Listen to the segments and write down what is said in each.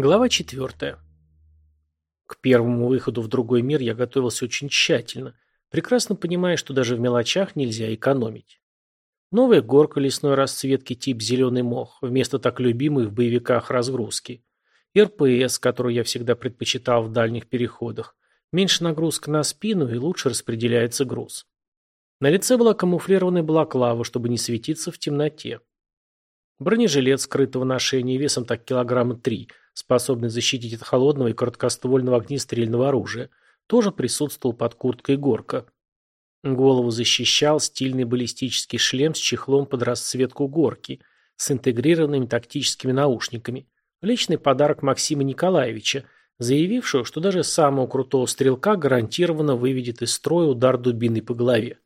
Глава 4. К первому выходу в другой мир я готовился очень тщательно, прекрасно понимая, что даже в мелочах нельзя экономить. Новая горка лесной расцветки тип зеленый мох, вместо так любимой в боевиках разгрузки. РПС, которую я всегда предпочитал в дальних переходах. Меньше нагрузка на спину и лучше распределяется груз. На лице была камуфлированная балаклава, чтобы не светиться в темноте. Бронежилет скрытого ношения весом так килограмма три – способный защитить от холодного и короткоствольного огнестрельного оружия, тоже присутствовал под курткой горка. Голову защищал стильный баллистический шлем с чехлом под расцветку горки, с интегрированными тактическими наушниками. Личный подарок Максима Николаевича, заявившего, что даже самого крутого стрелка гарантированно выведет из строя удар дубиной по голове.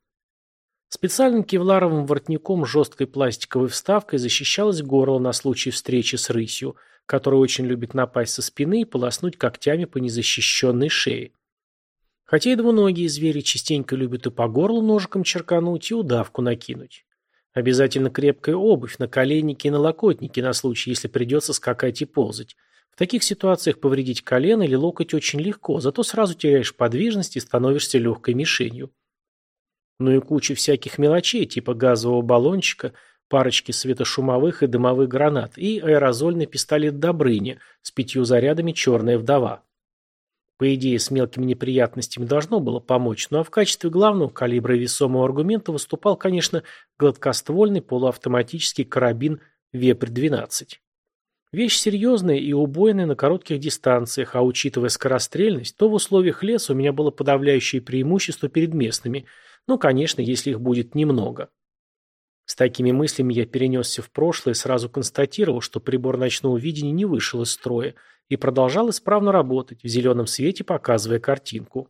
Специальным кевларовым воротником с жесткой пластиковой вставкой защищалось горло на случай встречи с рысью – который очень любит напасть со спины и полоснуть когтями по незащищенной шее. Хотя и двуногие звери частенько любят и по горлу ножиком черкануть, и удавку накинуть. Обязательно крепкая обувь, наколенники и налокотники на случай, если придется скакать и ползать. В таких ситуациях повредить колено или локоть очень легко, зато сразу теряешь подвижность и становишься легкой мишенью. Ну и куча всяких мелочей, типа газового баллончика – парочки светошумовых и дымовых гранат и аэрозольный пистолет Добрыни с пятью зарядами «Черная вдова». По идее, с мелкими неприятностями должно было помочь, ну а в качестве главного калибра весомого аргумента выступал, конечно, гладкоствольный полуавтоматический карабин «Вепрь-12». Вещь серьезная и убойная на коротких дистанциях, а учитывая скорострельность, то в условиях леса у меня было подавляющее преимущество перед местными, ну, конечно, если их будет немного. С такими мыслями я перенесся в прошлое и сразу констатировал, что прибор ночного видения не вышел из строя и продолжал исправно работать, в зеленом свете показывая картинку.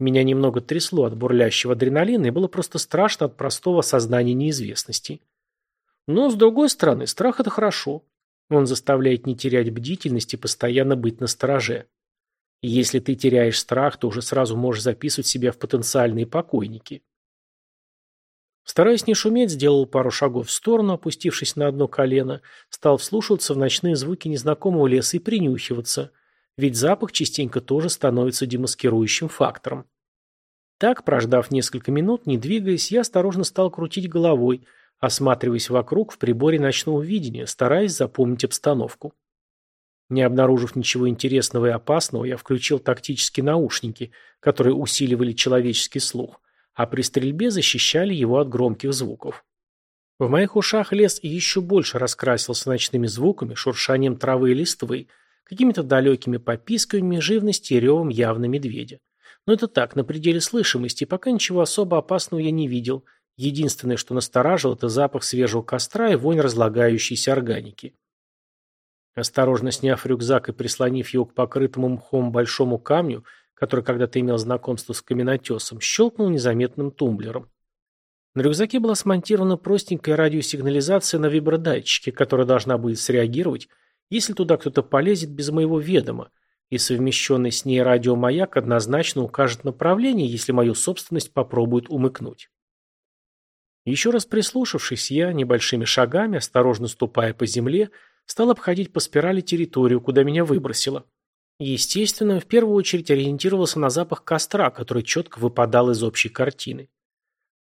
Меня немного трясло от бурлящего адреналина и было просто страшно от простого сознания неизвестности. Но, с другой стороны, страх – это хорошо. Он заставляет не терять бдительность и постоянно быть настороже. если ты теряешь страх, то уже сразу можешь записывать себя в потенциальные покойники. Стараясь не шуметь, сделал пару шагов в сторону, опустившись на одно колено, стал вслушиваться в ночные звуки незнакомого леса и принюхиваться, ведь запах частенько тоже становится демаскирующим фактором. Так, прождав несколько минут, не двигаясь, я осторожно стал крутить головой, осматриваясь вокруг в приборе ночного видения, стараясь запомнить обстановку. Не обнаружив ничего интересного и опасного, я включил тактические наушники, которые усиливали человеческий слух, а при стрельбе защищали его от громких звуков. В моих ушах лес еще больше раскрасился ночными звуками, шуршанием травы и листвы, какими-то далекими пописками, живности и ревом явно медведя. Но это так, на пределе слышимости, пока ничего особо опасного я не видел. Единственное, что настораживало, это запах свежего костра и вонь разлагающейся органики. Осторожно сняв рюкзак и прислонив его к покрытому мхом большому камню, который когда-то имел знакомство с каменотесом, щелкнул незаметным тумблером. На рюкзаке была смонтирована простенькая радиосигнализация на вибродатчике, которая должна будет среагировать, если туда кто-то полезет без моего ведома, и совмещенный с ней радиомаяк однозначно укажет направление, если мою собственность попробует умыкнуть. Еще раз прислушавшись, я, небольшими шагами, осторожно ступая по земле, стал обходить по спирали территорию, куда меня выбросило. Естественно, в первую очередь ориентировался на запах костра, который четко выпадал из общей картины.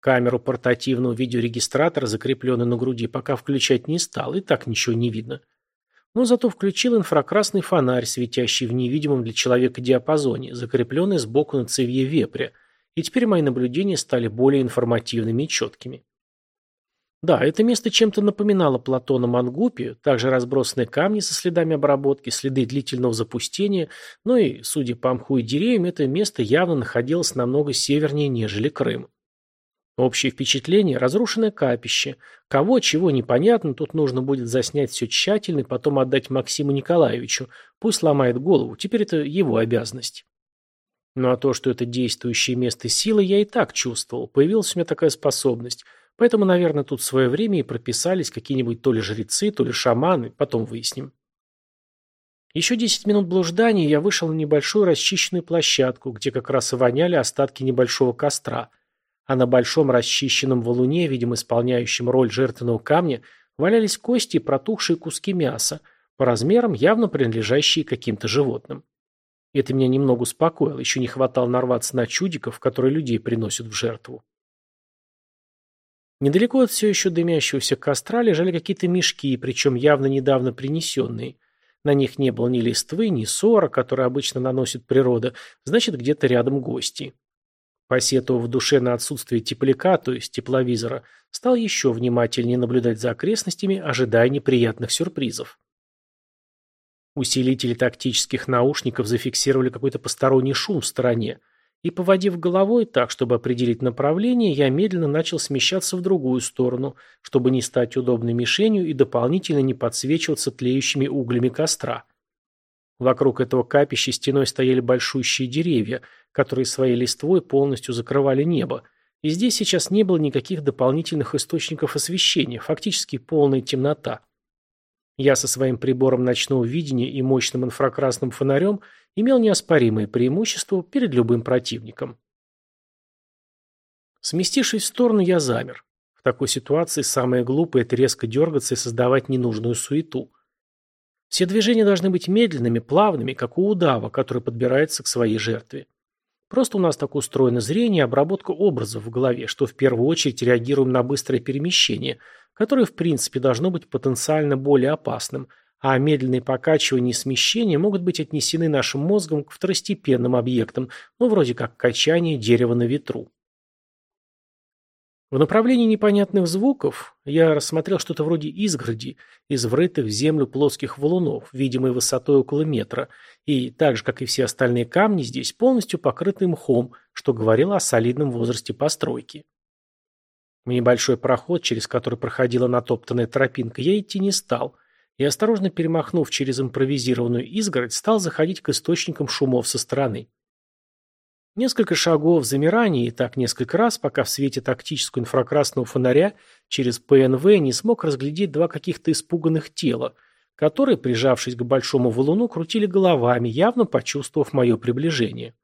Камеру портативного видеорегистратора, закрепленную на груди, пока включать не стал, и так ничего не видно. Но зато включил инфракрасный фонарь, светящий в невидимом для человека диапазоне, закрепленный сбоку на цевье вепря, и теперь мои наблюдения стали более информативными и четкими. Да, это место чем-то напоминало Платона Мангупи, также разбросанные камни со следами обработки, следы длительного запустения, но и, судя по мху и деревьям, это место явно находилось намного севернее, нежели Крым. Общее впечатление – разрушенное капище. Кого, чего непонятно, тут нужно будет заснять все тщательно и потом отдать Максиму Николаевичу. Пусть ломает голову, теперь это его обязанность. Ну а то, что это действующее место силы, я и так чувствовал. Появилась у меня такая способность – Поэтому, наверное, тут в свое время и прописались какие-нибудь то ли жрецы, то ли шаманы, потом выясним. Еще десять минут блуждания, я вышел на небольшую расчищенную площадку, где как раз и воняли остатки небольшого костра, а на большом расчищенном валуне, видимо, исполняющем роль жертвенного камня, валялись кости и протухшие куски мяса, по размерам явно принадлежащие каким-то животным. Это меня немного успокоило, еще не хватало нарваться на чудиков, которые людей приносят в жертву. Недалеко от все еще дымящегося костра лежали какие-то мешки, причем явно недавно принесенные. На них не было ни листвы, ни ссора, которые обычно наносит природа, значит, где-то рядом гости. Посетовав в душе на отсутствие тепляка, то есть тепловизора, стал еще внимательнее наблюдать за окрестностями, ожидая неприятных сюрпризов. Усилители тактических наушников зафиксировали какой-то посторонний шум в стороне, и, поводив головой так, чтобы определить направление, я медленно начал смещаться в другую сторону, чтобы не стать удобной мишенью и дополнительно не подсвечиваться тлеющими углями костра. Вокруг этого капища стеной стояли большущие деревья, которые своей листвой полностью закрывали небо, и здесь сейчас не было никаких дополнительных источников освещения, фактически полная темнота. Я со своим прибором ночного видения и мощным инфракрасным фонарем имел неоспоримое преимущество перед любым противником. Сместившись в сторону, я замер. В такой ситуации самое глупое – это резко дергаться и создавать ненужную суету. Все движения должны быть медленными, плавными, как у удава, который подбирается к своей жертве. Просто у нас так устроено зрение и обработка образов в голове, что в первую очередь реагируем на быстрое перемещение, которое в принципе должно быть потенциально более опасным, а медленные покачивания и смещения могут быть отнесены нашим мозгом к второстепенным объектам, ну вроде как качание дерева на ветру. В направлении непонятных звуков я рассмотрел что-то вроде изгороди из врытых в землю плоских валунов, видимой высотой около метра, и, так же, как и все остальные камни, здесь полностью покрыты мхом, что говорило о солидном возрасте постройки. В небольшой проход, через который проходила натоптанная тропинка, я идти не стал, и, осторожно перемахнув через импровизированную изгородь, стал заходить к источникам шумов со стороны. Несколько шагов замирания и так несколько раз, пока в свете тактического инфракрасного фонаря через ПНВ не смог разглядеть два каких-то испуганных тела, которые, прижавшись к большому валуну, крутили головами, явно почувствовав мое приближение.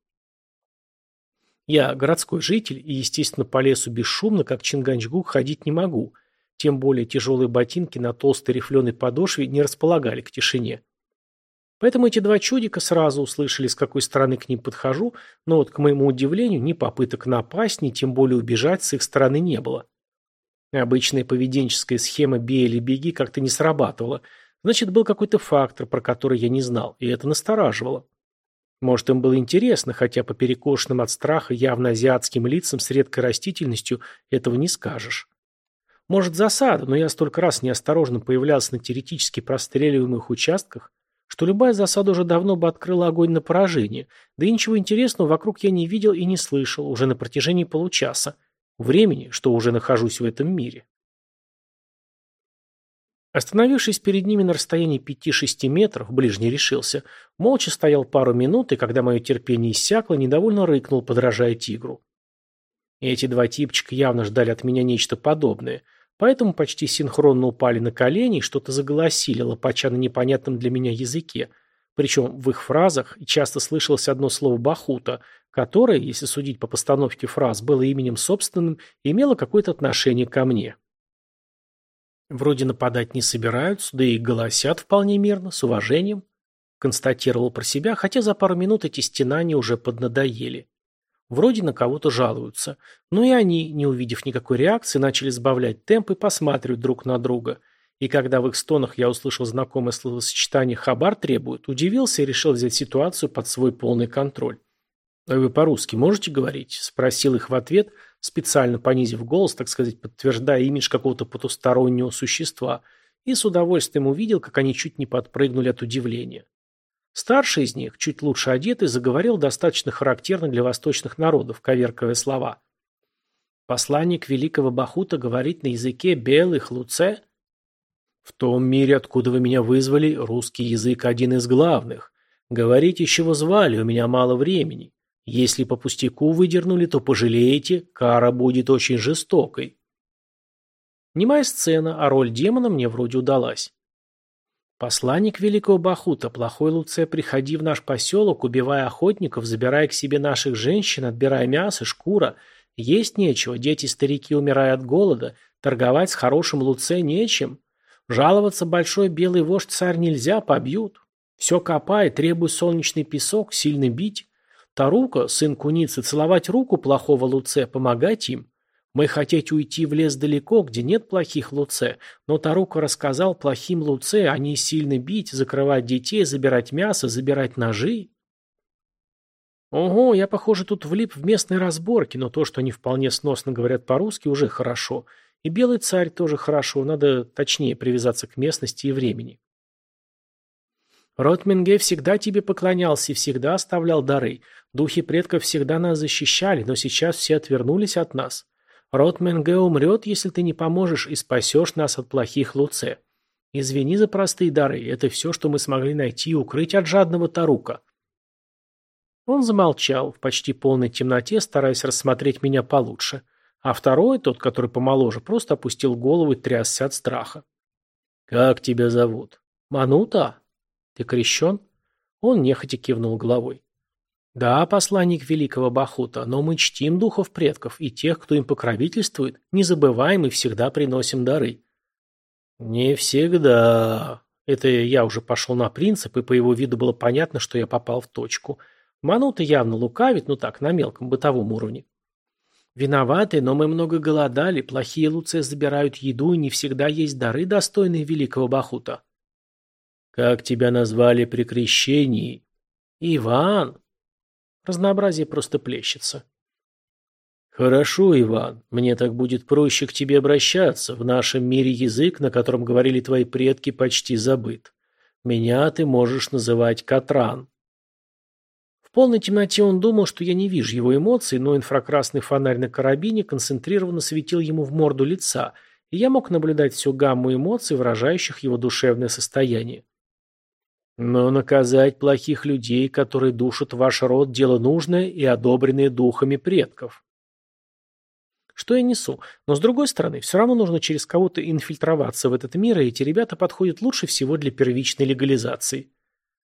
Я городской житель и, естественно, по лесу бесшумно, как Чинганчгук, ходить не могу, тем более тяжелые ботинки на толстой рифленой подошве не располагали к тишине. Поэтому эти два чудика сразу услышали, с какой стороны к ним подхожу, но вот, к моему удивлению, ни попыток напасть, ни тем более убежать с их стороны не было. Обычная поведенческая схема «бей или беги» как-то не срабатывала. Значит, был какой-то фактор, про который я не знал, и это настораживало. Может, им было интересно, хотя по перекошенным от страха явно азиатским лицам с редкой растительностью этого не скажешь. Может, засада, но я столько раз неосторожно появлялся на теоретически простреливаемых участках, что любая засада уже давно бы открыла огонь на поражение, да и ничего интересного вокруг я не видел и не слышал уже на протяжении получаса, времени, что уже нахожусь в этом мире. Остановившись перед ними на расстоянии 5-6 метров, ближний решился, молча стоял пару минут, и когда мое терпение иссякло, недовольно рыкнул, подражая тигру. эти два типчика явно ждали от меня нечто подобное – Поэтому почти синхронно упали на колени и что-то заголосили, лопача на непонятном для меня языке. Причем в их фразах часто слышалось одно слово «бахута», которое, если судить по постановке фраз, было именем собственным и имело какое-то отношение ко мне. Вроде нападать не собираются, да и голосят вполне мирно, с уважением. Констатировал про себя, хотя за пару минут эти стенания уже поднадоели. Вроде на кого-то жалуются. Но и они, не увидев никакой реакции, начали сбавлять темп и посматривать друг на друга. И когда в их стонах я услышал знакомое словосочетание «хабар требует», удивился и решил взять ситуацию под свой полный контроль. «А вы по-русски можете говорить?» – спросил их в ответ, специально понизив голос, так сказать, подтверждая имидж какого-то потустороннего существа, и с удовольствием увидел, как они чуть не подпрыгнули от удивления. Старший из них, чуть лучше одетый, заговорил достаточно характерно для восточных народов, коверкая слова. Посланник великого Бахута говорит на языке белых луце. В том мире, откуда вы меня вызвали, русский язык один из главных. Говорите, чего звали, у меня мало времени. Если по пустяку выдернули, то пожалеете, кара будет очень жестокой. Немая сцена, а роль демона мне вроде удалась. Посланник великого Бахута, плохой Луце, приходи в наш поселок, убивая охотников, забирая к себе наших женщин, отбирая мясо, шкура. Есть нечего, дети-старики умирая от голода, торговать с хорошим Луце нечем. Жаловаться большой белый вождь царь нельзя, побьют. Все копай, требуй солнечный песок, сильно бить. Тарука, сын куницы, целовать руку плохого Луце, помогать им. Мы хотеть уйти в лес далеко, где нет плохих Луце, но Тарука рассказал плохим Луце, они сильно бить, закрывать детей, забирать мясо, забирать ножи. Ого, я, похоже, тут влип в местные разборки, но то, что они вполне сносно говорят по-русски, уже хорошо. И белый царь тоже хорошо, надо точнее привязаться к местности и времени. Ротминге всегда тебе поклонялся и всегда оставлял дары. Духи предков всегда нас защищали, но сейчас все отвернулись от нас. Ротминге умрет, если ты не поможешь и спасешь нас от плохих Луце. Извини за простые дары, это все, что мы смогли найти и укрыть от жадного Тарука. Он замолчал, в почти полной темноте, стараясь рассмотреть меня получше. А второй, тот, который помоложе, просто опустил голову и трясся от страха. «Как тебя зовут?» «Манута?» «Ты крещен?» Он нехотя кивнул головой. «Да, посланник великого Бахута, но мы чтим духов предков и тех, кто им покровительствует, не забываем и всегда приносим дары». «Не всегда...» Это я уже пошел на принцип, и по его виду было понятно, что я попал в точку. Манута явно лукавит, но так, на мелком бытовом уровне. Виноваты, но мы много голодали, плохие луцы забирают еду, и не всегда есть дары, достойные великого Бахута. Как тебя назвали при крещении? Иван. Разнообразие просто плещется. Хорошо, Иван, мне так будет проще к тебе обращаться. В нашем мире язык, на котором говорили твои предки, почти забыт. Меня ты можешь называть Катран. В полной темноте он думал, что я не вижу его эмоций, но инфракрасный фонарь на карабине концентрированно светил ему в морду лица, и я мог наблюдать всю гамму эмоций, выражающих его душевное состояние. Но наказать плохих людей, которые душат ваш род, дело нужное и одобренное духами предков. Что я несу? Но с другой стороны, все равно нужно через кого-то инфильтроваться в этот мир, и эти ребята подходят лучше всего для первичной легализации.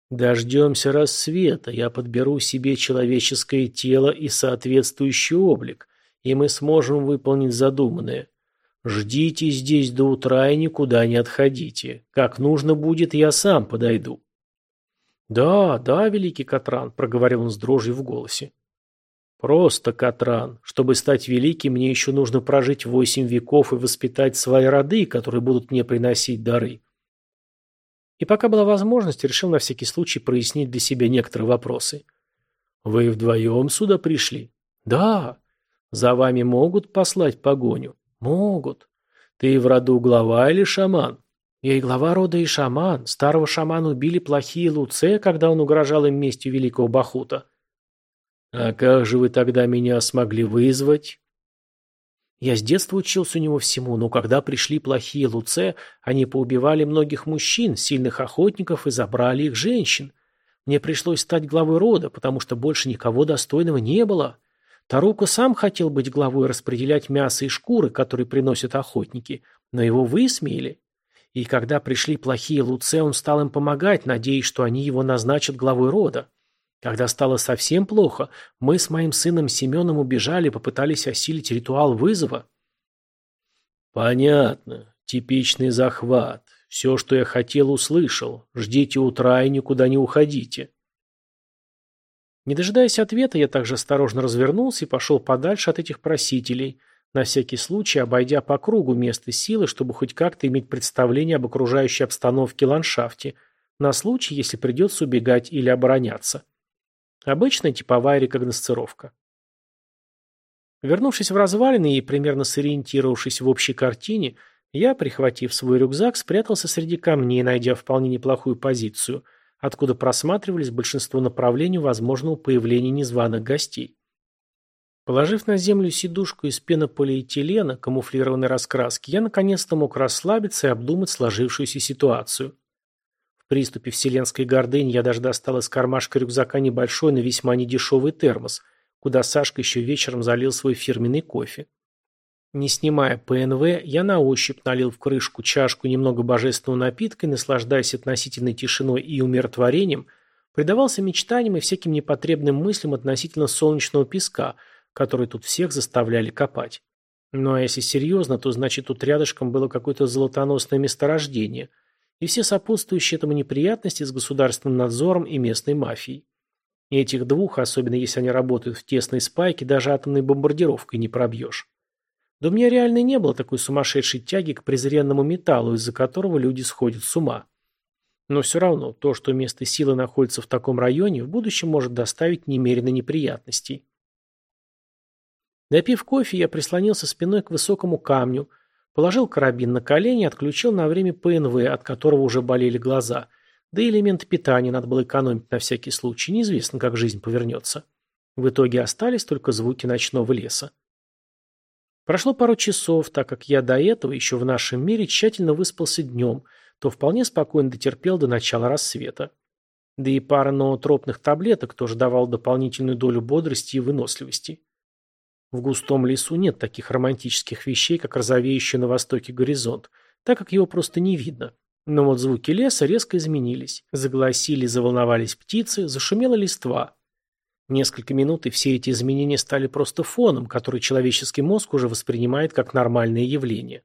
Дождемся рассвета, я подберу себе человеческое тело и соответствующий облик, и мы сможем выполнить задуманное. Ждите здесь до утра и никуда не отходите. Как нужно будет, я сам подойду. «Да, да, великий Катран», — проговорил он с дрожью в голосе. «Просто, Катран. Чтобы стать великим, мне еще нужно прожить восемь веков и воспитать свои роды, которые будут мне приносить дары». И пока была возможность, решил на всякий случай прояснить для себя некоторые вопросы. «Вы вдвоем сюда пришли?» «Да». «За вами могут послать погоню?» «Могут». «Ты в роду глава или шаман?» Я и глава рода, и шаман. Старого шамана убили плохие Луце, когда он угрожал им местью великого Бахута. А как же вы тогда меня смогли вызвать? Я с детства учился у него всему, но когда пришли плохие Луце, они поубивали многих мужчин, сильных охотников и забрали их женщин. Мне пришлось стать главой рода, потому что больше никого достойного не было. Тарука сам хотел быть главой распределять мясо и шкуры, которые приносят охотники, но его высмеяли. И когда пришли плохие Луце, он стал им помогать, надеясь, что они его назначат главой рода. Когда стало совсем плохо, мы с моим сыном Семеном убежали и попытались осилить ритуал вызова. Понятно. Типичный захват. Все, что я хотел, услышал. Ждите утра и никуда не уходите. Не дожидаясь ответа, я также осторожно развернулся и пошел подальше от этих просителей – на всякий случай обойдя по кругу место силы, чтобы хоть как-то иметь представление об окружающей обстановке ландшафте, на случай, если придется убегать или обороняться. Обычная типовая рекогносцировка. Вернувшись в развалины и примерно сориентировавшись в общей картине, я, прихватив свой рюкзак, спрятался среди камней, найдя вполне неплохую позицию, откуда просматривались большинство направлений возможного появления незваных гостей. Положив на землю сидушку из пенополиэтилена, камуфлированной раскраски, я наконец-то мог расслабиться и обдумать сложившуюся ситуацию. В приступе вселенской гордыни я даже достал из кармашка рюкзака небольшой, но весьма недешевый термос, куда Сашка еще вечером залил свой фирменный кофе. Не снимая ПНВ, я на ощупь налил в крышку чашку немного божественного напитка и, наслаждаясь относительной тишиной и умиротворением, предавался мечтаниям и всяким непотребным мыслям относительно солнечного песка – которые тут всех заставляли копать. Ну а если серьезно, то значит тут рядышком было какое-то золотоносное месторождение и все сопутствующие этому неприятности с государственным надзором и местной мафией. И этих двух, особенно если они работают в тесной спайке, даже атомной бомбардировкой не пробьешь. Да у меня реально не было такой сумасшедшей тяги к презренному металлу, из-за которого люди сходят с ума. Но все равно, то, что место силы находится в таком районе, в будущем может доставить немерено неприятностей. Допив кофе, я прислонился спиной к высокому камню, положил карабин на колени и отключил на время ПНВ, от которого уже болели глаза. Да и элементы питания надо было экономить на всякий случай, неизвестно, как жизнь повернется. В итоге остались только звуки ночного леса. Прошло пару часов, так как я до этого еще в нашем мире тщательно выспался днем, то вполне спокойно дотерпел до начала рассвета. Да и пара ноотропных таблеток тоже давал дополнительную долю бодрости и выносливости. В густом лесу нет таких романтических вещей, как розовеющий на востоке горизонт, так как его просто не видно. Но вот звуки леса резко изменились. Загласили, заволновались птицы, зашумела листва. Несколько минут, и все эти изменения стали просто фоном, который человеческий мозг уже воспринимает как нормальное явление.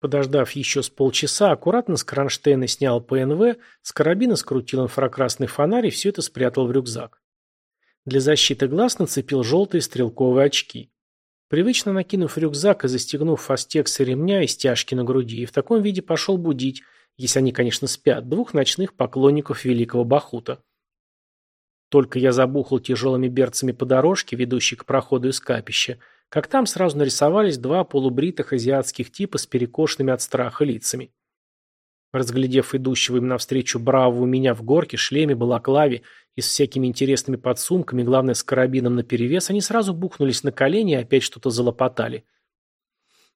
Подождав еще с полчаса, аккуратно с кронштейна снял ПНВ, с карабина скрутил инфракрасный фонарь и все это спрятал в рюкзак. Для защиты глаз нацепил желтые стрелковые очки. Привычно накинув рюкзак и застегнув фастексы ремня и стяжки на груди, и в таком виде пошел будить, если они, конечно, спят, двух ночных поклонников великого Бахута. Только я забухал тяжелыми берцами по дорожке, ведущей к проходу из капища, как там сразу нарисовались два полубритых азиатских типа с перекошенными от страха лицами. Разглядев идущего им навстречу бравого меня в горке, шлеме, балаклаве и с всякими интересными подсумками, главное с карабином наперевес, они сразу бухнулись на колени и опять что-то залопотали.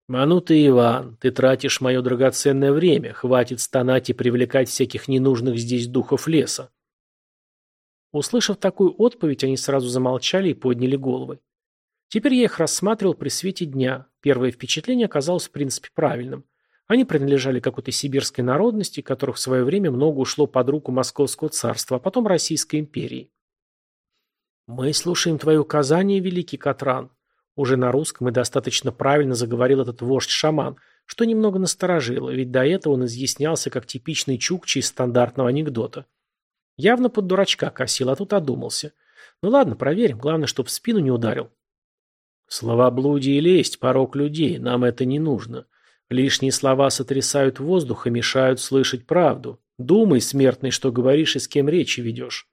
«Ману ты, Иван, ты тратишь мое драгоценное время, хватит стонать и привлекать всяких ненужных здесь духов леса». Услышав такую отповедь, они сразу замолчали и подняли головы. Теперь я их рассматривал при свете дня. Первое впечатление оказалось в принципе правильным. Они принадлежали какой-то сибирской народности, которых в свое время много ушло под руку Московского царства, а потом Российской империи. «Мы слушаем твои указания, великий Катран», уже на русском и достаточно правильно заговорил этот вождь-шаман, что немного насторожило, ведь до этого он изъяснялся как типичный чукчи из стандартного анекдота. Явно под дурачка косил, а тут одумался. Ну ладно, проверим, главное, чтоб в спину не ударил. Словоблудие и лесть – порог людей, нам это не нужно. Лишние слова сотрясают воздух и мешают слышать правду. Думай, смертный, что говоришь и с кем речи ведешь.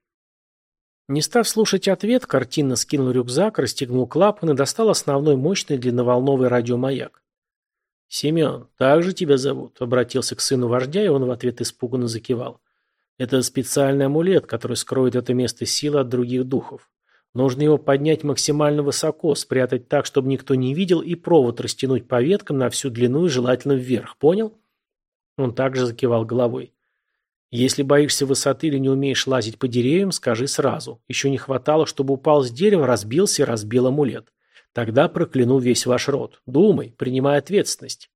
Не став слушать ответ, картинно скинул рюкзак, расстегнул клапан и достал основной мощный длинноволновый радиомаяк. «Семен, так же тебя зовут?» – обратился к сыну вождя, и он в ответ испуганно закивал. «Это специальный амулет, который скроет это место силы от других духов. Нужно его поднять максимально высоко, спрятать так, чтобы никто не видел, и провод растянуть по веткам на всю длину и желательно вверх. Понял? Он также закивал головой. Если боишься высоты или не умеешь лазить по деревьям, скажи сразу. Еще не хватало, чтобы упал с дерева, разбился и разбил амулет. Тогда прокляну весь ваш род. Думай, принимай ответственность.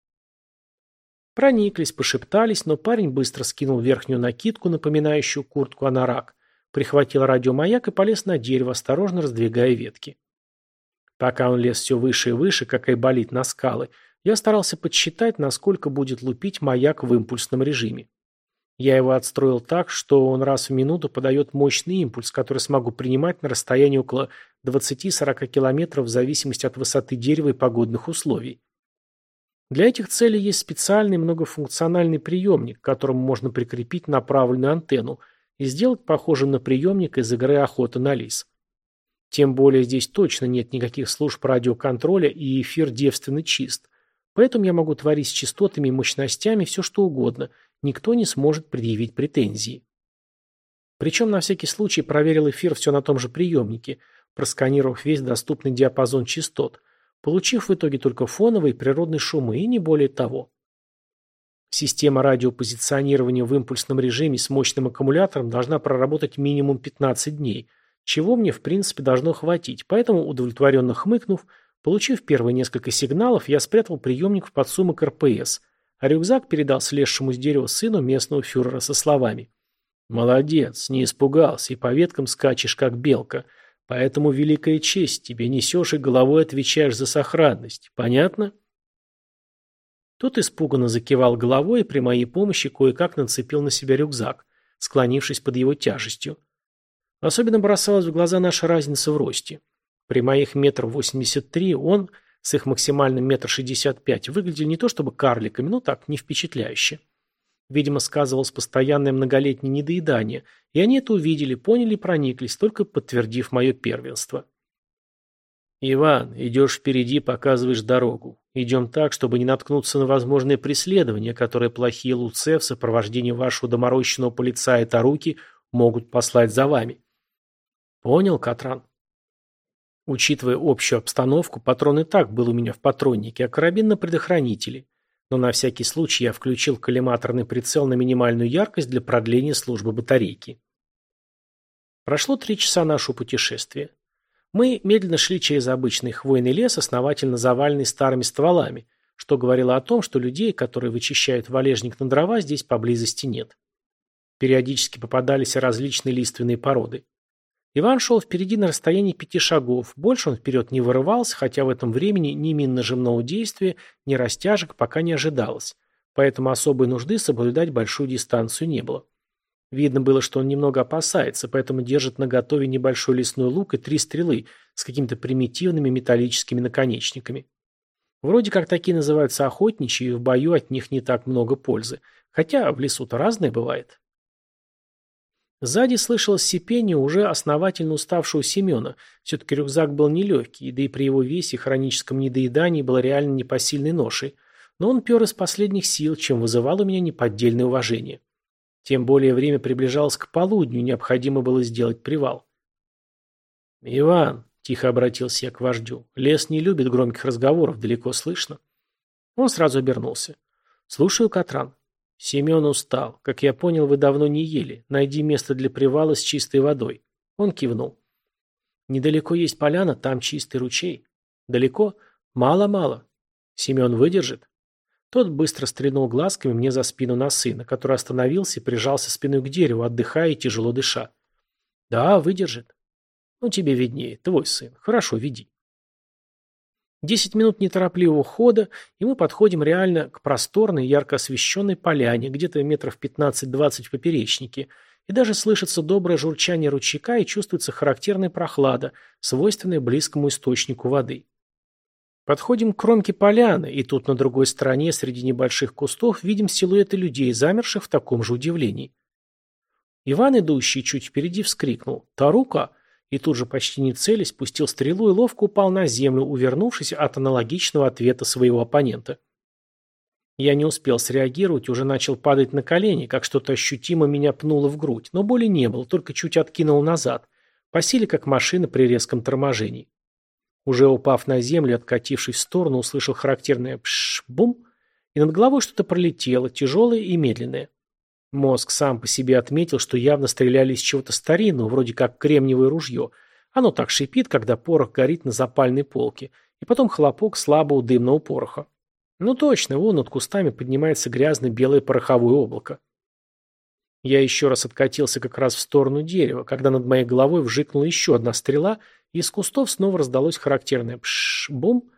Прониклись, пошептались, но парень быстро скинул верхнюю накидку, напоминающую куртку анорак, прихватил радиомаяк и полез на дерево, осторожно раздвигая ветки. Пока он лез все выше и выше, как и болит на скалы, я старался подсчитать, насколько будет лупить маяк в импульсном режиме. Я его отстроил так, что он раз в минуту подает мощный импульс, который смогу принимать на расстоянии около 20-40 км в зависимости от высоты дерева и погодных условий. Для этих целей есть специальный многофункциональный приемник, к которому можно прикрепить направленную антенну – и сделать похожим на приемник из игры «Охота на лис». Тем более здесь точно нет никаких служб радиоконтроля и эфир девственно чист. Поэтому я могу творить с частотами и мощностями все что угодно, никто не сможет предъявить претензии. Причем на всякий случай проверил эфир все на том же приемнике, просканировав весь доступный диапазон частот, получив в итоге только фоновые природные шумы и не более того. Система радиопозиционирования в импульсном режиме с мощным аккумулятором должна проработать минимум 15 дней, чего мне в принципе должно хватить, поэтому, удовлетворенно хмыкнув, получив первые несколько сигналов, я спрятал приемник в подсумок РПС, а рюкзак передал слезшему с дерева сыну местного фюрера со словами «Молодец, не испугался и по веткам скачешь, как белка. Поэтому великая честь, тебе несешь и головой отвечаешь за сохранность. Понятно? Тот испуганно закивал головой и при моей помощи кое-как нацепил на себя рюкзак, склонившись под его тяжестью. Особенно бросалась в глаза наша разница в росте. При моих метр восемьдесят три он, с их максимальным метр шестьдесят пять, выглядел не то чтобы карликами, но так, не впечатляюще. Видимо, сказывалось постоянное многолетнее недоедание, и они это увидели, поняли и прониклись, только подтвердив мое первенство. «Иван, идешь впереди, показываешь дорогу. Идем так, чтобы не наткнуться на возможное преследование, которое плохие луце в сопровождении вашего доморощенного полицая Таруки могут послать за вами». «Понял, Катран?» Учитывая общую обстановку, патрон и так был у меня в патроннике, а карабин на предохранителе но на всякий случай я включил коллиматорный прицел на минимальную яркость для продления службы батарейки. Прошло три часа нашего путешествия. Мы медленно шли через обычный хвойный лес, основательно заваленный старыми стволами, что говорило о том, что людей, которые вычищают валежник на дрова, здесь поблизости нет. Периодически попадались различные лиственные породы. Иван шел впереди на расстоянии пяти шагов, больше он вперед не вырывался, хотя в этом времени ни минно-жимного действия, ни растяжек пока не ожидалось, поэтому особой нужды соблюдать большую дистанцию не было. Видно было, что он немного опасается, поэтому держит на готове небольшой лесной лук и три стрелы с какими-то примитивными металлическими наконечниками. Вроде как такие называются охотничьи, и в бою от них не так много пользы, хотя в лесу-то разное бывает. Сзади слышалось сипение уже основательно уставшего Семена. Все-таки рюкзак был нелегкий, да и при его весе хроническом недоедании было реально непосильной ношей. Но он пер из последних сил, чем вызывал у меня неподдельное уважение. Тем более время приближалось к полудню, необходимо было сделать привал. «Иван», — тихо обратился я к вождю, — «лес не любит громких разговоров, далеко слышно». Он сразу обернулся. «Слушаю, Катран». Семен устал. Как я понял, вы давно не ели. Найди место для привала с чистой водой. Он кивнул. Недалеко есть поляна, там чистый ручей. Далеко? Мало-мало. Семен выдержит? Тот быстро стрельнул глазками мне за спину на сына, который остановился и прижался спиной к дереву, отдыхая и тяжело дыша. Да, выдержит. Ну, тебе виднее, твой сын. Хорошо, веди. Десять минут неторопливого хода, и мы подходим реально к просторной, ярко освещенной поляне, где-то метров 15-20 в поперечнике, и даже слышится доброе журчание ручейка и чувствуется характерная прохлада, свойственная близкому источнику воды. Подходим к кромке поляны, и тут на другой стороне, среди небольших кустов, видим силуэты людей, замерших в таком же удивлении. Иван, идущий чуть впереди, вскрикнул «Тарука!» и тут же почти не целясь пустил стрелу и ловко упал на землю, увернувшись от аналогичного ответа своего оппонента. Я не успел среагировать, уже начал падать на колени, как что-то ощутимо меня пнуло в грудь, но боли не было, только чуть откинул назад, по силе как машина при резком торможении. Уже упав на землю, откатившись в сторону, услышал характерное пш-бум, и над головой что-то пролетело, тяжелое и медленное. Мозг сам по себе отметил, что явно стреляли из чего-то старинного, вроде как кремниевое ружье. Оно так шипит, когда порох горит на запальной полке, и потом хлопок слабого дымного пороха. Ну точно, вон над кустами поднимается грязно-белое пороховое облако. Я еще раз откатился как раз в сторону дерева, когда над моей головой вжикнула еще одна стрела, из кустов снова раздалось характерное пш-бум,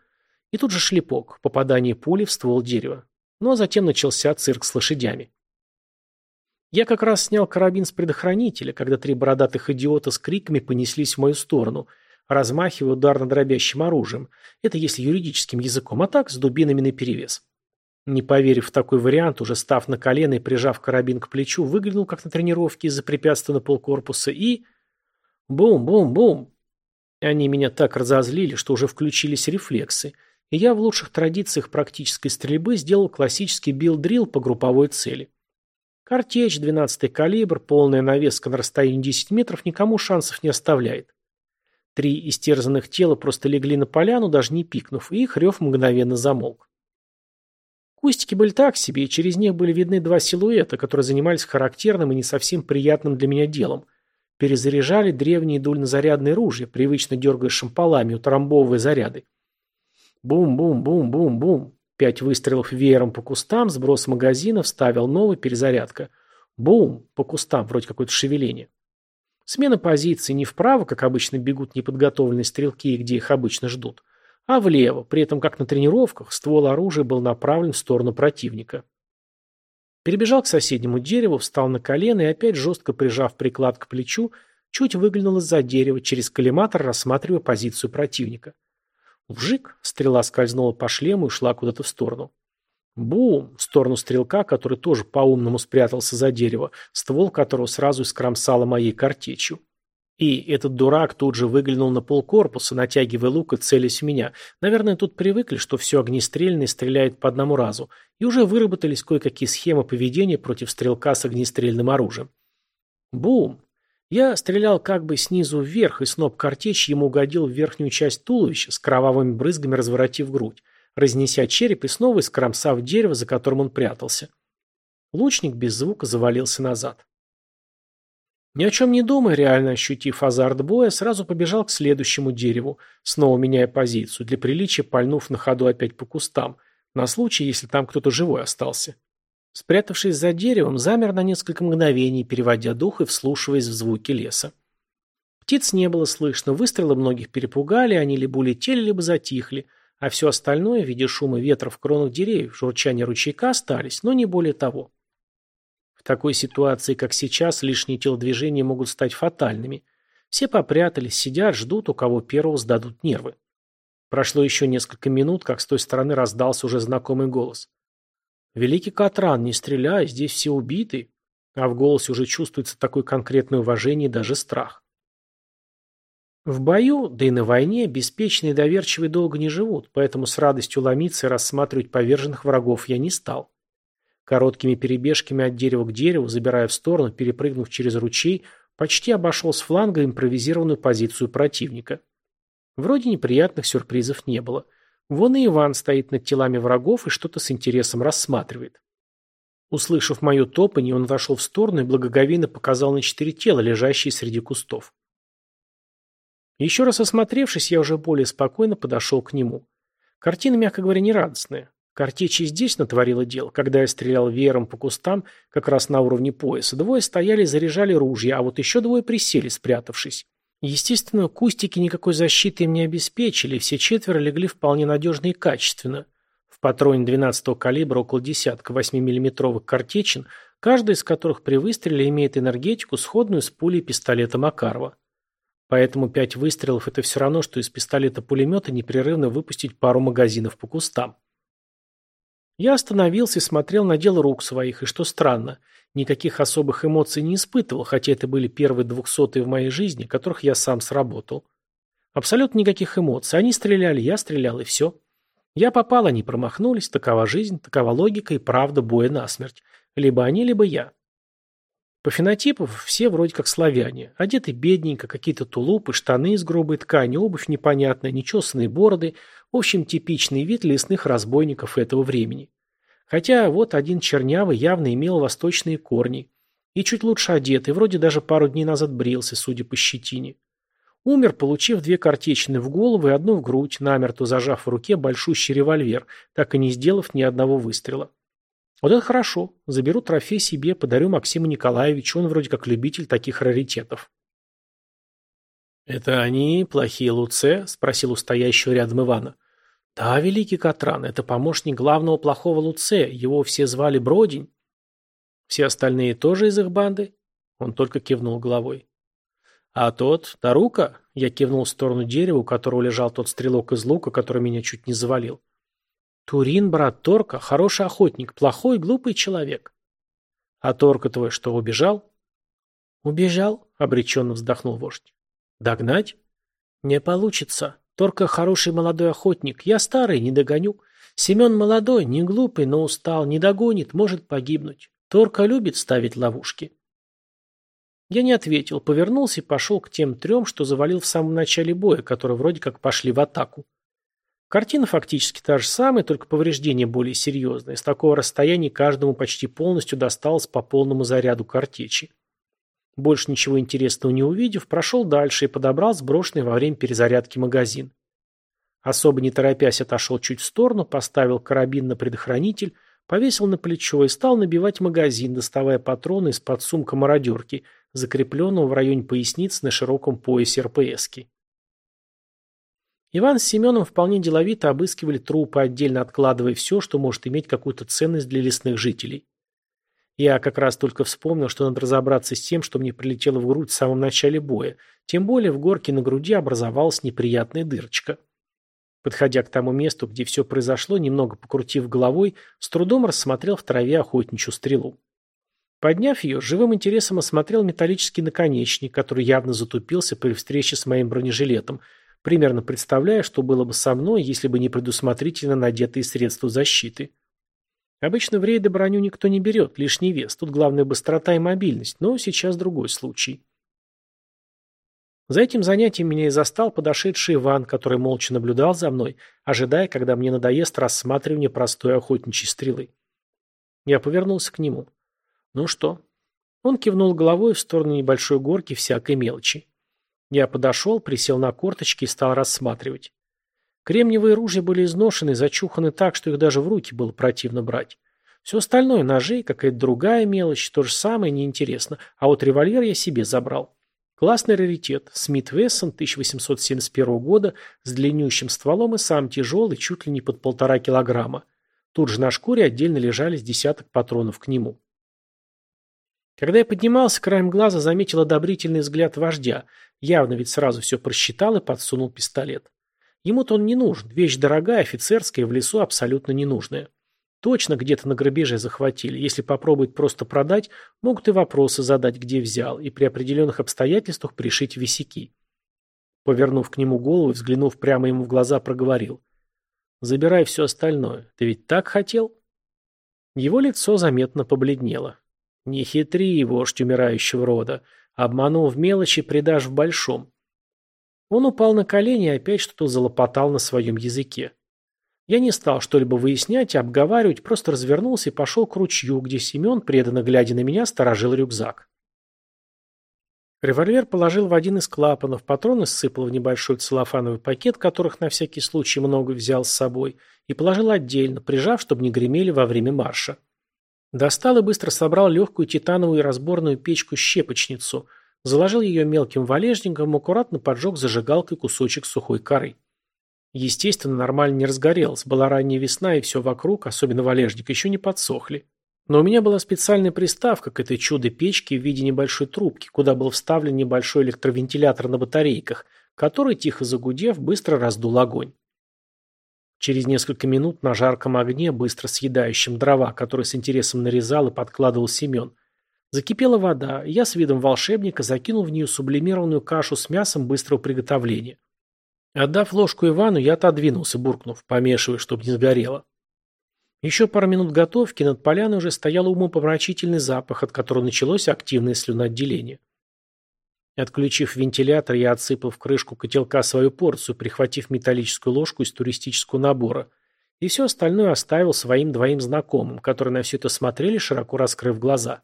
и тут же шлепок, попадание пули в ствол дерева. Ну а затем начался цирк с лошадями. Я как раз снял карабин с предохранителя, когда три бородатых идиота с криками понеслись в мою сторону, размахивая ударно-дробящим оружием. Это если юридическим языком, а так с дубинами наперевес. Не поверив в такой вариант, уже став на колено и прижав карабин к плечу, выглянул как на тренировке из-за препятствия на полкорпуса и... Бум-бум-бум! Они меня так разозлили, что уже включились рефлексы, и я в лучших традициях практической стрельбы сделал классический билдрил по групповой цели. Картечь, 12-й калибр, полная навеска на расстоянии 10 метров никому шансов не оставляет. Три истерзанных тела просто легли на поляну, даже не пикнув, и их рев мгновенно замолк. Кустики были так себе, и через них были видны два силуэта, которые занимались характерным и не совсем приятным для меня делом. Перезаряжали древние дульнозарядные ружья, привычно дергая шампалами, утрамбовывая заряды. Бум-бум-бум-бум-бум. Пять выстрелов веером по кустам, сброс магазина, вставил новый, перезарядка. Бум! По кустам, вроде какое-то шевеление. Смена позиции не вправо, как обычно бегут неподготовленные стрелки, где их обычно ждут, а влево, при этом как на тренировках ствол оружия был направлен в сторону противника. Перебежал к соседнему дереву, встал на колено и опять жестко прижав приклад к плечу, чуть выглянул из-за дерева, через коллиматор рассматривая позицию противника. Вжик, стрела скользнула по шлему и шла куда-то в сторону. Бум! В сторону стрелка, который тоже по-умному спрятался за дерево, ствол которого сразу искромсало моей картечью. И этот дурак тут же выглянул на полкорпуса, натягивая лук и целясь в меня. Наверное, тут привыкли, что все огнестрельное стреляет по одному разу, и уже выработались кое-какие схемы поведения против стрелка с огнестрельным оружием. Бум! Я стрелял как бы снизу вверх, и сноп картечи ему угодил в верхнюю часть туловища, с кровавыми брызгами разворотив грудь разнеся череп и снова искромсав дерево, за которым он прятался. Лучник без звука завалился назад. Ни о чем не думая, реально ощутив азарт боя, сразу побежал к следующему дереву, снова меняя позицию, для приличия пальнув на ходу опять по кустам, на случай, если там кто-то живой остался. Спрятавшись за деревом, замер на несколько мгновений, переводя дух и вслушиваясь в звуки леса. Птиц не было слышно, выстрелы многих перепугали, они либо улетели, либо затихли, а все остальное в виде шума ветра в кронах деревьев, журчания ручейка остались, но не более того. В такой ситуации, как сейчас, лишние телодвижения могут стать фатальными. Все попрятались, сидят, ждут, у кого первого сдадут нервы. Прошло еще несколько минут, как с той стороны раздался уже знакомый голос. «Великий Катран, не стреляй, здесь все убиты». А в голосе уже чувствуется такое конкретное уважение и даже страх. В бою, да и на войне, беспечные и доверчивые долго не живут, поэтому с радостью ломиться и рассматривать поверженных врагов я не стал. Короткими перебежками от дерева к дереву, забирая в сторону, перепрыгнув через ручей, почти обошел с фланга импровизированную позицию противника. Вроде неприятных сюрпризов не было. Вон и Иван стоит над телами врагов и что-то с интересом рассматривает. Услышав мое топанье, он отошел в сторону и благоговейно показал на четыре тела, лежащие среди кустов. Еще раз осмотревшись, я уже более спокойно подошел к нему. Картина, мягко говоря, нерадостная. Картечь и здесь натворила дел. Когда я стрелял веером по кустам, как раз на уровне пояса, двое стояли и заряжали ружья, а вот еще двое присели, спрятавшись. Естественно, кустики никакой защиты им не обеспечили, все четверо легли вполне надежно и качественно. В патроне 12-го калибра около десятка 8-миллиметровых картечин, каждая из которых при выстреле имеет энергетику, сходную с пулей пистолета Макарова. Поэтому пять выстрелов – это все равно, что из пистолета-пулемета непрерывно выпустить пару магазинов по кустам. Я остановился и смотрел на дело рук своих, и что странно, никаких особых эмоций не испытывал, хотя это были первые двухсотые в моей жизни, которых я сам сработал. Абсолютно никаких эмоций. Они стреляли, я стрелял, и все. Я попал, они промахнулись, такова жизнь, такова логика и правда боя насмерть. Либо они, либо я. По фенотипу все вроде как славяне. Одеты бедненько, какие-то тулупы, штаны из грубой ткани, обувь непонятная, нечесанные бороды. В общем, типичный вид лесных разбойников этого времени. Хотя вот один чернявый явно имел восточные корни. И чуть лучше одетый, вроде даже пару дней назад брился, судя по щетине. Умер, получив две картечины в голову и одну в грудь, намертво зажав в руке большущий револьвер, так и не сделав ни одного выстрела. Вот это хорошо. Заберу трофей себе, подарю Максиму Николаевичу, он вроде как любитель таких раритетов. «Это они, плохие Луце?» – спросил у стоящего рядом Ивана. «Да, великий Катран, это помощник главного плохого Луце, его все звали Бродень». «Все остальные тоже из их банды?» Он только кивнул головой. «А тот, Тарука?» – я кивнул в сторону дерева, у которого лежал тот стрелок из лука, который меня чуть не завалил. Турин, брат Торка, хороший охотник, плохой, глупый человек. А Торка твой что, убежал? Убежал, обреченно вздохнул вождь. Догнать? Не получится. Торка хороший молодой охотник, я старый, не догоню. Семен молодой, не глупый, но устал, не догонит, может погибнуть. Торка любит ставить ловушки. Я не ответил, повернулся и пошел к тем трем, что завалил в самом начале боя, которые вроде как пошли в атаку. Картина фактически та же самая, только повреждения более серьезные. С такого расстояния каждому почти полностью досталось по полному заряду картечи. Больше ничего интересного не увидев, прошел дальше и подобрал сброшенный во время перезарядки магазин. Особо не торопясь отошел чуть в сторону, поставил карабин на предохранитель, повесил на плечо и стал набивать магазин, доставая патроны из-под сумка мародерки, закрепленного в районе поясницы на широком поясе РПСки. Иван с Семеном вполне деловито обыскивали трупы, отдельно откладывая все, что может иметь какую-то ценность для лесных жителей. Я как раз только вспомнил, что надо разобраться с тем, что мне прилетело в грудь в самом начале боя, тем более в горке на груди образовалась неприятная дырочка. Подходя к тому месту, где все произошло, немного покрутив головой, с трудом рассмотрел в траве охотничью стрелу. Подняв ее, живым интересом осмотрел металлический наконечник, который явно затупился при встрече с моим бронежилетом, примерно представляя, что было бы со мной, если бы не предусмотрительно надетые средства защиты. Обычно в рейды броню никто не берет, лишний вес, тут главная быстрота и мобильность, но сейчас другой случай. За этим занятием меня и застал подошедший Иван, который молча наблюдал за мной, ожидая, когда мне надоест рассматривание простой охотничьей стрелы. Я повернулся к нему. «Ну что?» Он кивнул головой в сторону небольшой горки всякой мелочи. Я подошел, присел на корточки и стал рассматривать. Кремниевые ружья были изношены, зачуханы так, что их даже в руки было противно брать. Все остальное, ножи, какая-то другая мелочь, то же самое, неинтересно. А вот револьвер я себе забрал. Классный раритет. Смит Вессон 1871 года с длиннющим стволом и сам тяжелый, чуть ли не под полтора килограмма. Тут же на шкуре отдельно лежали с десяток патронов к нему. Когда я поднимался, краем глаза заметил одобрительный взгляд вождя. Явно ведь сразу все просчитал и подсунул пистолет. Ему-то он не нужен. Вещь дорогая, офицерская, в лесу абсолютно ненужная. Точно где-то на грабеже захватили. Если попробовать просто продать, могут и вопросы задать, где взял, и при определенных обстоятельствах пришить висяки. Повернув к нему голову взглянув прямо ему в глаза, проговорил. «Забирай все остальное. Ты ведь так хотел?» Его лицо заметно побледнело. Не хитри, вождь умирающего рода. Обманув в мелочи, предашь в большом. Он упал на колени и опять что-то залопотал на своем языке. Я не стал что-либо выяснять и обговаривать, просто развернулся и пошел к ручью, где Семен, преданно глядя на меня, сторожил рюкзак. Револьвер положил в один из клапанов, патроны сыпал в небольшой целлофановый пакет, которых на всякий случай много взял с собой, и положил отдельно, прижав, чтобы не гремели во время марша. Достал и быстро собрал легкую титановую разборную печку-щепочницу, заложил ее мелким валежником, аккуратно поджег зажигалкой кусочек сухой коры. Естественно, нормально не разгорелось, была ранняя весна, и все вокруг, особенно валежник, еще не подсохли. Но у меня была специальная приставка к этой чудо-печке в виде небольшой трубки, куда был вставлен небольшой электровентилятор на батарейках, который, тихо загудев, быстро раздул огонь. Через несколько минут на жарком огне, быстро съедающем дрова, который с интересом нарезал и подкладывал Семен, закипела вода, я с видом волшебника закинул в нее сублимированную кашу с мясом быстрого приготовления. Отдав ложку Ивану, я отодвинулся, буркнув, помешивая, чтобы не сгорело. Еще пару минут готовки над поляной уже стоял умопомрачительный запах, от которого началось активное слюноотделение. Отключив вентилятор, я отсыпал в крышку котелка свою порцию, прихватив металлическую ложку из туристического набора. И все остальное оставил своим двоим знакомым, которые на все это смотрели, широко раскрыв глаза.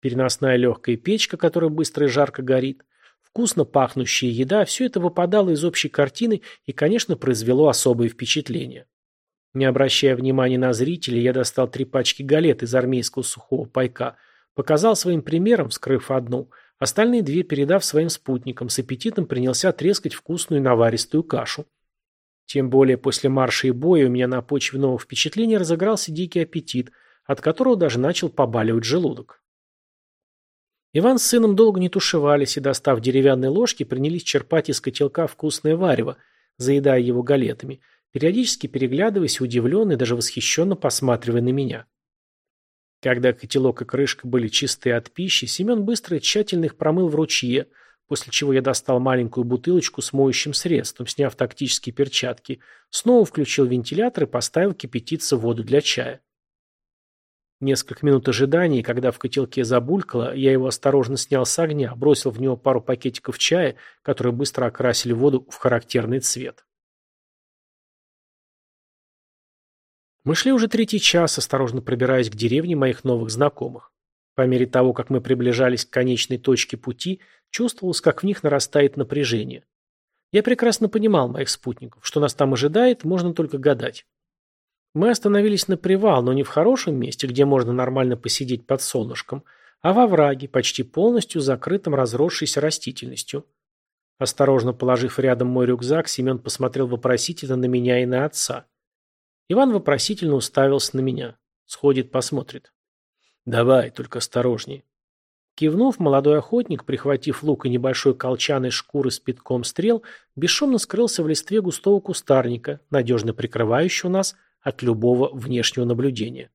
Переносная легкая печка, которая быстро и жарко горит, вкусно пахнущая еда – все это выпадало из общей картины и, конечно, произвело особое впечатление. Не обращая внимания на зрителей, я достал три пачки галет из армейского сухого пайка, показал своим примером, вскрыв одну – Остальные две, передав своим спутникам, с аппетитом принялся трескать вкусную наваристую кашу. Тем более после марша и боя у меня на почве нового впечатления разыгрался дикий аппетит, от которого даже начал побаливать желудок. Иван с сыном долго не тушевались и, достав деревянные ложки, принялись черпать из котелка вкусное варево, заедая его галетами, периодически переглядываясь, удивленно и даже восхищенно посматривая на меня. Когда котелок и крышка были чистые от пищи, Семен быстро и тщательно их промыл в ручье, после чего я достал маленькую бутылочку с моющим средством, сняв тактические перчатки, снова включил вентилятор и поставил кипятиться воду для чая. Несколько минут ожидания, когда в котелке забулькало, я его осторожно снял с огня, бросил в него пару пакетиков чая, которые быстро окрасили воду в характерный цвет. Мы шли уже третий час, осторожно пробираясь к деревне моих новых знакомых. По мере того, как мы приближались к конечной точке пути, чувствовалось, как в них нарастает напряжение. Я прекрасно понимал моих спутников. Что нас там ожидает, можно только гадать. Мы остановились на привал, но не в хорошем месте, где можно нормально посидеть под солнышком, а во враге, почти полностью закрытом разросшейся растительностью. Осторожно положив рядом мой рюкзак, Семен посмотрел вопросительно на меня и на отца. Иван вопросительно уставился на меня. Сходит, посмотрит. «Давай, только осторожнее». Кивнув, молодой охотник, прихватив лук и небольшой колчан из шкуры с пятком стрел, бесшумно скрылся в листве густого кустарника, надежно прикрывающего нас от любого внешнего наблюдения.